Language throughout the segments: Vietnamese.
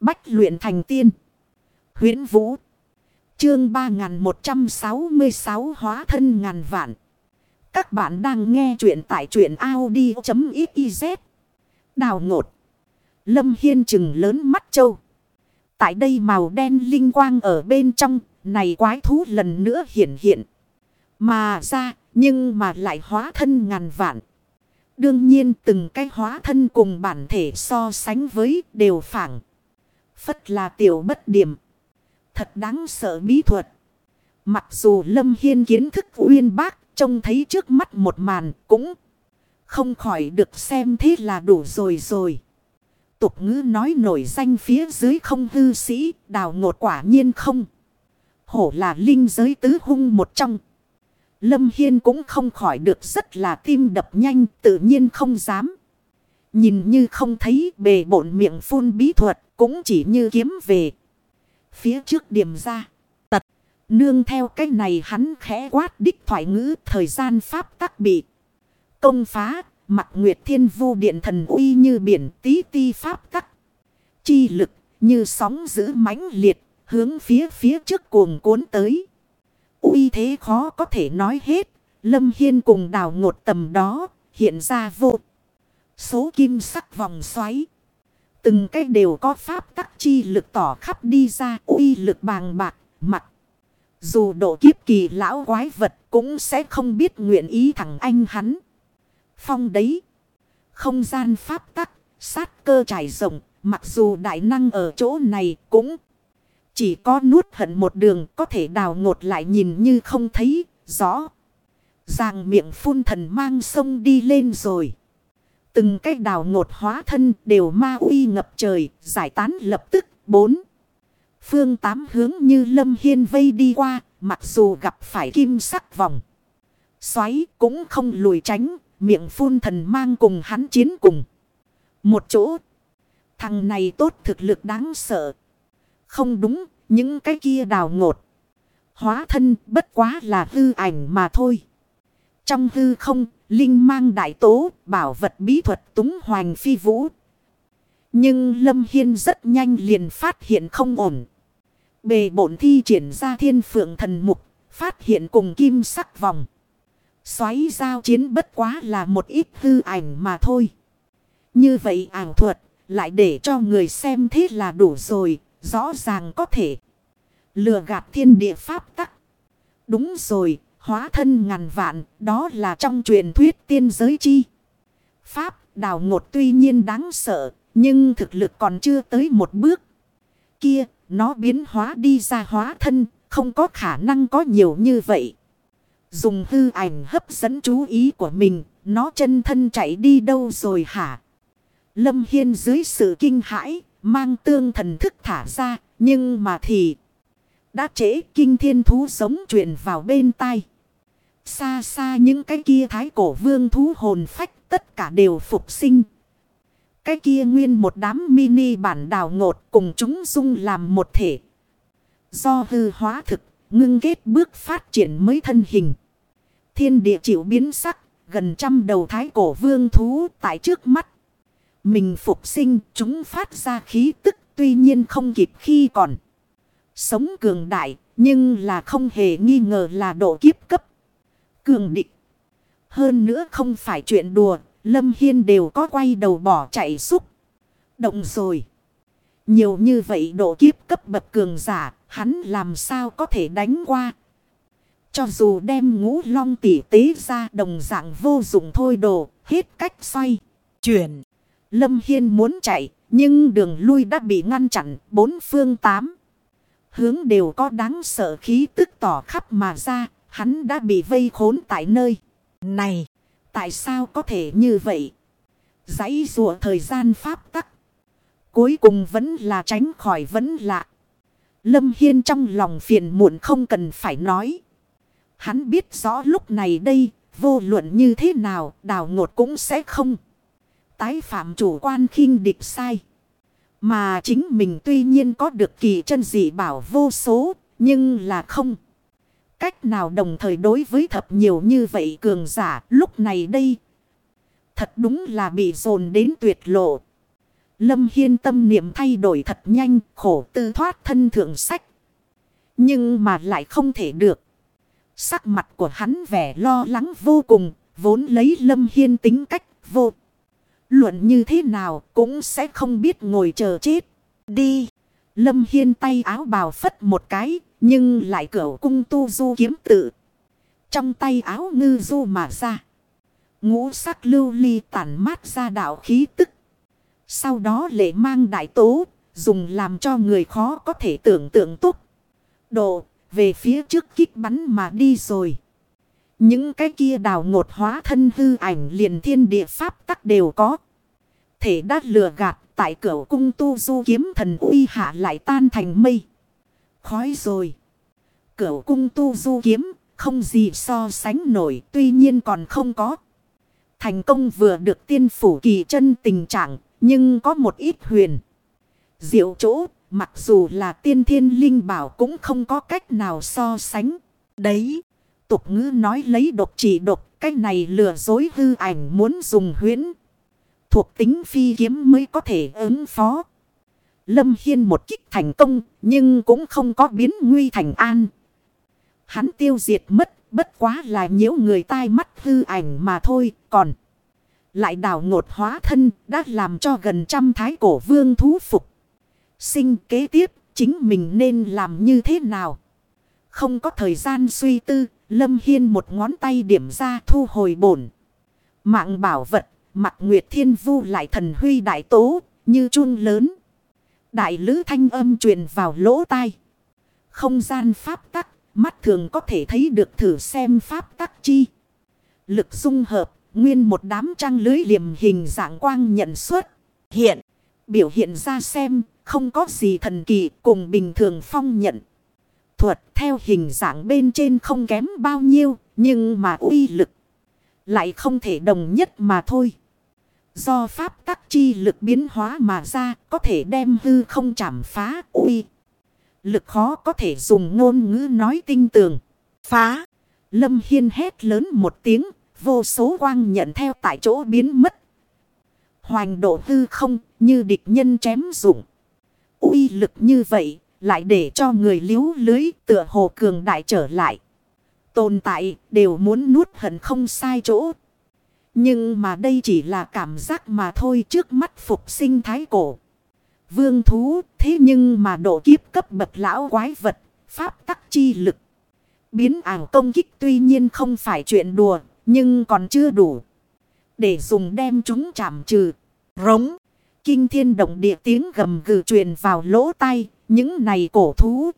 Bách luyện thành tiên. huyễn Vũ. Chương 3166 hóa thân ngàn vạn. Các bạn đang nghe truyện tại truyện Audi.xyz. Đào ngột. Lâm Hiên chừng lớn mắt châu. Tại đây màu đen linh quang ở bên trong. Này quái thú lần nữa hiện hiện. Mà ra, nhưng mà lại hóa thân ngàn vạn. Đương nhiên, từng cái hóa thân cùng bản thể so sánh với đều phẳng. Phất là tiểu bất điểm. Thật đáng sợ bí thuật. Mặc dù Lâm Hiên kiến thức uyên bác, trông thấy trước mắt một màn cũng không khỏi được xem thế là đủ rồi rồi. Tục ngữ nói nổi danh phía dưới không hư sĩ, đào ngột quả nhiên không. Hổ là linh giới tứ hung một trong. Lâm Hiên cũng không khỏi được rất là tim đập nhanh, tự nhiên không dám. Nhìn như không thấy bề bộn miệng phun bí thuật cũng chỉ như kiếm về. Phía trước điểm ra. Tật. Nương theo cái này hắn khẽ quát đích thoại ngữ thời gian pháp tắc bị. Công phá. Mặt nguyệt thiên vu điện thần uy như biển tí ti pháp tắc. Chi lực như sóng giữ mãnh liệt. Hướng phía phía trước cuồng cuốn tới uy thế khó có thể nói hết. Lâm Hiên cùng đào ngột tầm đó, hiện ra vô. Số kim sắc vòng xoáy. Từng cái đều có pháp tắc chi lực tỏ khắp đi ra uy lực bàng bạc, mặt. Dù độ kiếp kỳ lão quái vật cũng sẽ không biết nguyện ý thằng anh hắn. Phong đấy. Không gian pháp tắc, sát cơ trải rộng, mặc dù đại năng ở chỗ này cũng chỉ có nuốt hận một đường có thể đào ngột lại nhìn như không thấy rõ. Ràng miệng phun thần mang sông đi lên rồi. Từng cái đào ngột hóa thân đều ma uy ngập trời, giải tán lập tức. Bốn. Phương tám hướng như lâm hiên vây đi qua, mặc dù gặp phải kim sắc vòng. Xoáy cũng không lùi tránh, miệng phun thần mang cùng hắn chiến cùng. Một chỗ. Thằng này tốt thực lực đáng sợ, không đúng, những cái kia đào ngột. Hóa thân bất quá là hư ảnh mà thôi. Trong hư không, Linh mang đại tố, bảo vật bí thuật túng hoành phi vũ. Nhưng Lâm Hiên rất nhanh liền phát hiện không ổn. Bề bổn thi triển ra thiên phượng thần mục, phát hiện cùng kim sắc vòng. Xoáy giao chiến bất quá là một ít hư ảnh mà thôi. Như vậy ảo thuật, lại để cho người xem thế là đủ rồi, Rõ ràng có thể. Lừa gạt thiên địa pháp tắc. Đúng rồi, hóa thân ngàn vạn, đó là trong truyền thuyết tiên giới chi. Pháp, đào ngột tuy nhiên đáng sợ, nhưng thực lực còn chưa tới một bước. Kia, nó biến hóa đi ra hóa thân, không có khả năng có nhiều như vậy. Dùng hư ảnh hấp dẫn chú ý của mình, nó chân thân chạy đi đâu rồi hả? Lâm Hiên dưới sự kinh hãi, Mang tương thần thức thả ra. Nhưng mà thì. Đã trễ kinh thiên thú sống truyền vào bên tai. Xa xa những cái kia thái cổ vương thú hồn phách tất cả đều phục sinh. Cái kia nguyên một đám mini bản đào ngột cùng chúng dung làm một thể. Do hư hóa thực, ngưng kết bước phát triển mới thân hình. Thiên địa chịu biến sắc, gần trăm đầu thái cổ vương thú tại trước mắt. Mình phục sinh chúng phát ra khí tức tuy nhiên không kịp khi còn. Sống cường đại nhưng là không hề nghi ngờ là độ kiếp cấp. Cường địch Hơn nữa không phải chuyện đùa. Lâm Hiên đều có quay đầu bỏ chạy xúc. Động rồi. Nhiều như vậy độ kiếp cấp bậc cường giả. Hắn làm sao có thể đánh qua. Cho dù đem ngũ long tỉ tế ra đồng dạng vô dụng thôi đồ. Hết cách xoay. Chuyển. Lâm Hiên muốn chạy, nhưng đường lui đã bị ngăn chặn, bốn phương tám. Hướng đều có đáng sợ khí tức tỏ khắp mà ra, hắn đã bị vây khốn tại nơi. Này, tại sao có thể như vậy? Giấy rùa thời gian pháp tắc. Cuối cùng vẫn là tránh khỏi vẫn lạ. Lâm Hiên trong lòng phiền muộn không cần phải nói. Hắn biết rõ lúc này đây, vô luận như thế nào, đào ngột cũng sẽ không tái phạm chủ quan khinh địch sai. Mà chính mình tuy nhiên có được kỳ chân dị bảo vô số, nhưng là không. Cách nào đồng thời đối với thập nhiều như vậy cường giả lúc này đây. Thật đúng là bị dồn đến tuyệt lộ. Lâm Hiên tâm niệm thay đổi thật nhanh, khổ tư thoát thân thượng sách. Nhưng mà lại không thể được. Sắc mặt của hắn vẻ lo lắng vô cùng, vốn lấy Lâm Hiên tính cách vô. Luận như thế nào cũng sẽ không biết ngồi chờ chết. Đi. Lâm Hiên tay áo bào phất một cái, nhưng lại cửu cung tu du kiếm tự. Trong tay áo ngư du mà ra. Ngũ sắc lưu ly tản mát ra đạo khí tức. Sau đó lệ mang đại tố, dùng làm cho người khó có thể tưởng tượng túc. Độ, về phía trước kích bắn mà đi rồi. Những cái kia đào ngột hóa thân hư ảnh liền thiên địa pháp tắc đều có. Thể đã lừa gạt tại cửa cung tu du kiếm thần uy hạ lại tan thành mây. Khói rồi. Cửa cung tu du kiếm không gì so sánh nổi, tuy nhiên còn không có. Thành công vừa được tiên phủ kỳ chân tình trạng, nhưng có một ít huyền. Diệu chỗ, mặc dù là tiên thiên linh bảo cũng không có cách nào so sánh. Đấy. Tục ngữ nói lấy độc chỉ độc. Cách này lừa dối hư ảnh muốn dùng huyễn. Thuộc tính phi kiếm mới có thể ứng phó. Lâm Hiên một kích thành công nhưng cũng không có biến nguy thành an. Hắn tiêu diệt mất bất quá là nhiễu người tai mắt hư ảnh mà thôi còn. Lại đảo ngột hóa thân đã làm cho gần trăm thái cổ vương thú phục. Sinh kế tiếp chính mình nên làm như thế nào? Không có thời gian suy tư, Lâm Hiên một ngón tay điểm ra thu hồi bổn. Mạng bảo vật, mặt Nguyệt Thiên Vu lại thần huy đại tố, như chun lớn. Đại lữ thanh âm truyền vào lỗ tai. Không gian pháp tắc, mắt thường có thể thấy được thử xem pháp tắc chi. Lực dung hợp, nguyên một đám trăng lưới liềm hình dạng quang nhận xuất. Hiện, biểu hiện ra xem, không có gì thần kỳ cùng bình thường phong nhận. Thuật theo hình dạng bên trên không kém bao nhiêu, nhưng mà uy lực lại không thể đồng nhất mà thôi. Do pháp tắc chi lực biến hóa mà ra, có thể đem hư không chảm phá uy. Lực khó có thể dùng ngôn ngữ nói tinh tường. Phá. Lâm Hiên hét lớn một tiếng, vô số quang nhận theo tại chỗ biến mất. Hoành độ hư không, như địch nhân chém dụng uy lực như vậy, lại để cho người liếu lưới tựa hồ cường đại trở lại. Tồn tại đều muốn nuốt hận không sai chỗ. Nhưng mà đây chỉ là cảm giác mà thôi trước mắt phục sinh thái cổ. Vương thú thế nhưng mà độ kiếp cấp bậc lão quái vật, pháp tắc chi lực. Biến ảo công kích tuy nhiên không phải chuyện đùa, nhưng còn chưa đủ. Để dùng đem chúng chạm trừ. Rống. Kinh thiên động địa tiếng gầm gừ truyền vào lỗ tai, những này cổ thú.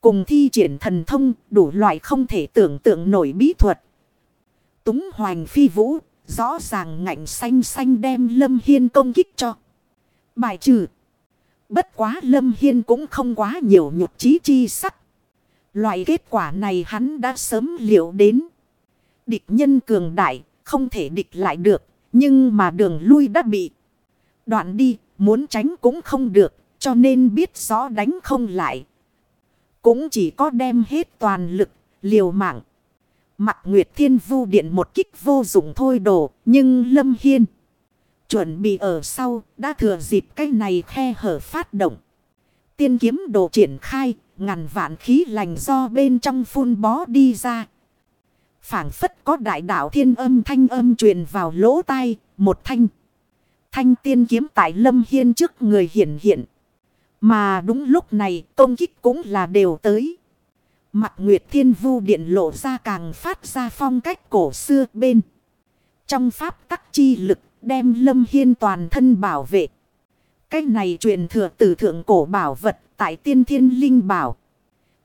Cùng thi triển thần thông, đủ loại không thể tưởng tượng nổi bí thuật. Túng hoành phi vũ, rõ ràng ngạnh xanh xanh đem Lâm Hiên công kích cho. Bài trừ. Bất quá Lâm Hiên cũng không quá nhiều nhục trí chi sắc. Loại kết quả này hắn đã sớm liệu đến. Địch nhân cường đại, không thể địch lại được, nhưng mà đường lui đã bị đoạn đi, muốn tránh cũng không được, cho nên biết rõ đánh không lại. Cũng chỉ có đem hết toàn lực, liều mạng. Mặt Nguyệt Thiên Vu Điện một kích vô dụng thôi đổ, nhưng Lâm Hiên chuẩn bị ở sau, đã thừa dịp cái này khe hở phát động. Tiên kiếm đồ triển khai, ngàn vạn khí lành do bên trong phun bó đi ra. phảng phất có đại đạo thiên âm thanh âm truyền vào lỗ tai, một thanh. Thanh tiên kiếm tại lâm hiên trước người hiện hiện. Mà đúng lúc này, công kích cũng là đều tới. Mặt Nguyệt Thiên Vu Điện lộ ra càng phát ra phong cách cổ xưa bên. Trong pháp tắc chi lực, đem lâm hiên toàn thân bảo vệ. Cái này truyền thừa từ thượng cổ bảo vật tại tiên thiên linh bảo.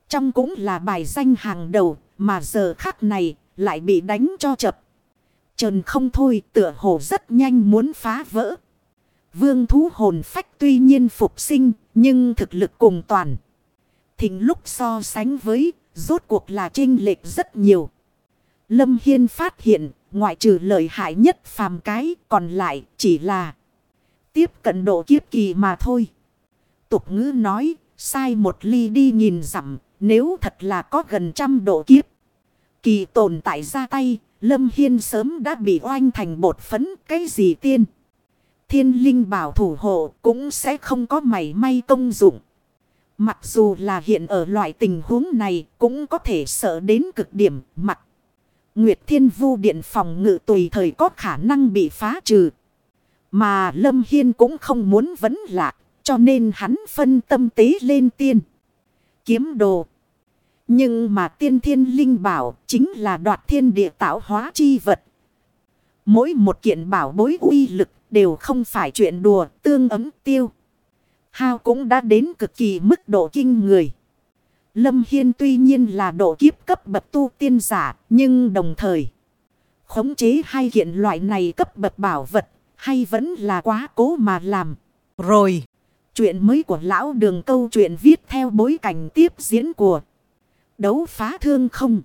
Trong cũng là bài danh hàng đầu, mà giờ khắc này lại bị đánh cho chập. Trần không thôi, tựa hồ rất nhanh muốn phá vỡ. Vương thú hồn phách tuy nhiên phục sinh, nhưng thực lực cùng toàn. Thình lúc so sánh với, rốt cuộc là trinh lệch rất nhiều. Lâm Hiên phát hiện, ngoại trừ lợi hại nhất phàm cái, còn lại chỉ là tiếp cận độ kiếp kỳ mà thôi. Tục ngữ nói, sai một ly đi nhìn dặm, nếu thật là có gần trăm độ kiếp. Kỳ tồn tại ra tay, Lâm Hiên sớm đã bị oanh thành bột phấn, cái gì tiên thiên linh bảo thủ hộ cũng sẽ không có mảy may công dụng. Mặc dù là hiện ở loại tình huống này cũng có thể sợ đến cực điểm mặt. Nguyệt Thiên Vu Điện phòng ngự tùy thời có khả năng bị phá trừ. Mà Lâm Hiên cũng không muốn vấn lạc, cho nên hắn phân tâm tế lên tiên. Kiếm đồ. Nhưng mà tiên thiên linh bảo chính là đoạt thiên địa tạo hóa chi vật. Mỗi một kiện bảo bối uy lực đều không phải chuyện đùa tương ấm tiêu. Hao cũng đã đến cực kỳ mức độ kinh người. Lâm Hiên tuy nhiên là độ kiếp cấp bậc tu tiên giả nhưng đồng thời khống chế hai hiện loại này cấp bậc bảo vật hay vẫn là quá cố mà làm. Rồi, chuyện mới của lão đường câu chuyện viết theo bối cảnh tiếp diễn của đấu phá thương không.